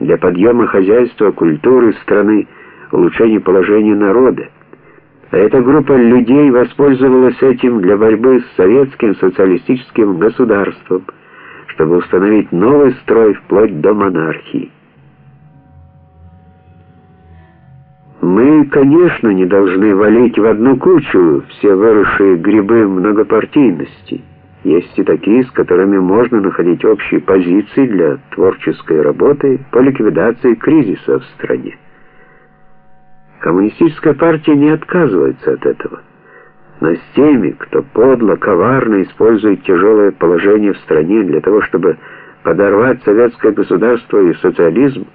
для подъема хозяйства, культуры страны, улучшения положения народа. А эта группа людей воспользовалась этим для борьбы с советским социалистическим государством, чтобы установить новый строй вплоть до монархии. Мы, конечно, не должны валить в одну кучу все выросшие грибы многопартийности. Есть и такие, с которыми можно находить общие позиции для творческой работы по ликвидации кризиса в стране. Коммунистическая партия не отказывается от этого. Но с теми, кто подло, коварно использует тяжелое положение в стране для того, чтобы подорвать советское государство и социализм,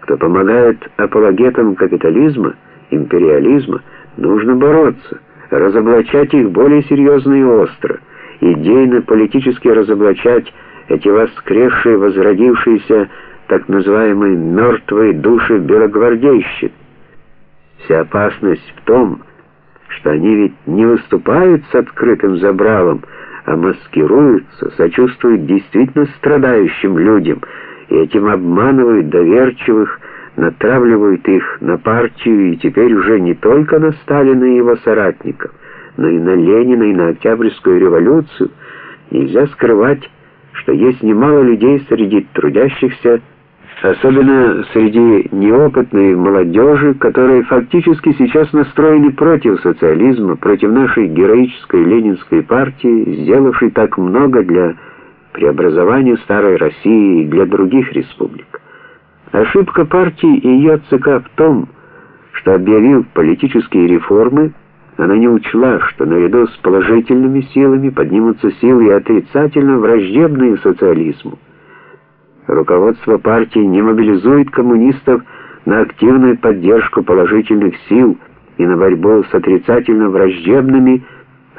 кто помогает апологетам капитализма, империализма, нужно бороться, разоблачать их более серьезно и остро, идейно-политически разоблачать эти воскресшие, возродившиеся так называемые мертвые души белогвардейщин. Вся опасность в том, что они ведь не выступают с открытым забралом, а маскируются, сочувствуют действительно страдающим людям, и этим обманывают доверчивых, натравливают их на партию и теперь уже не только на Сталина и его соратников, но и на Ленина и на Октябрьскую революцию. Нельзя скрывать, что есть немало людей среди трудящихся, особенно среди неопытной молодежи, которые фактически сейчас настроены против социализма, против нашей героической ленинской партии, сделавшей так много для преобразования старой России и для других республик. Ошибка партии и ее ЦК в том, что объявив политические реформы, она не учла, что наряду с положительными силами поднимутся силы отрицательно враждебные социализму. Руководство партии не мобилизует коммунистов на активную поддержку положительных сил и на борьбу с отрицательно враждебными,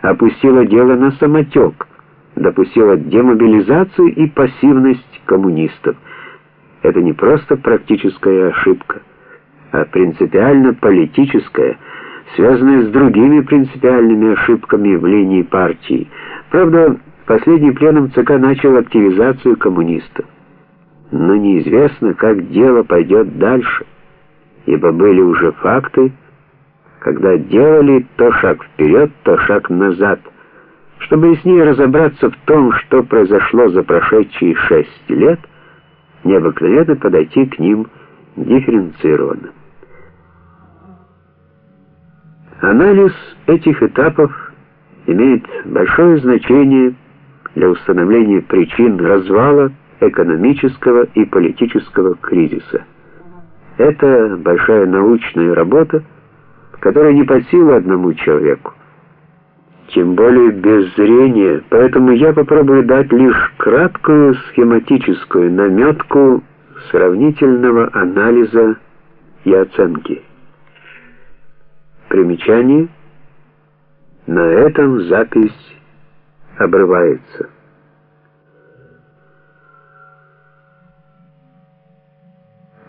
опустило дело на самотек, допустило демобилизацию и пассивность коммунистов. Это не просто практическая ошибка, а принципиально политическая, связанная с другими принципиальными ошибками в линии партии. Правда, последний пленум ЦК начал активизацию коммунистов но неизвестно, как дело пойдет дальше, ибо были уже факты, когда делали то шаг вперед, то шаг назад. Чтобы яснее разобраться в том, что произошло за прошедшие шесть лет, необыкновенно подойти к ним дифференцированно. Анализ этих этапов имеет большое значение для установления причин развала экономического и политического кризиса. Это большая научная работа, которая не под силу одному человеку. Тем более без зрения, поэтому я попробую дать лишь краткую схематическую наметку сравнительного анализа и оценки. Примечание. На этом запись обрывается.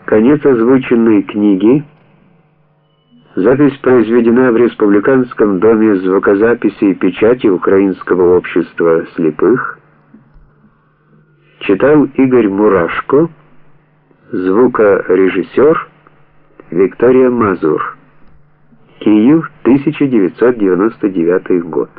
Конец озвученной книги. Запись произведена в Республиканском доме звукозаписи и печати Украинского общества слепых. Читал Игорь Мурашко, звукорежиссер Виктория Мазур. Киев, 1999 год.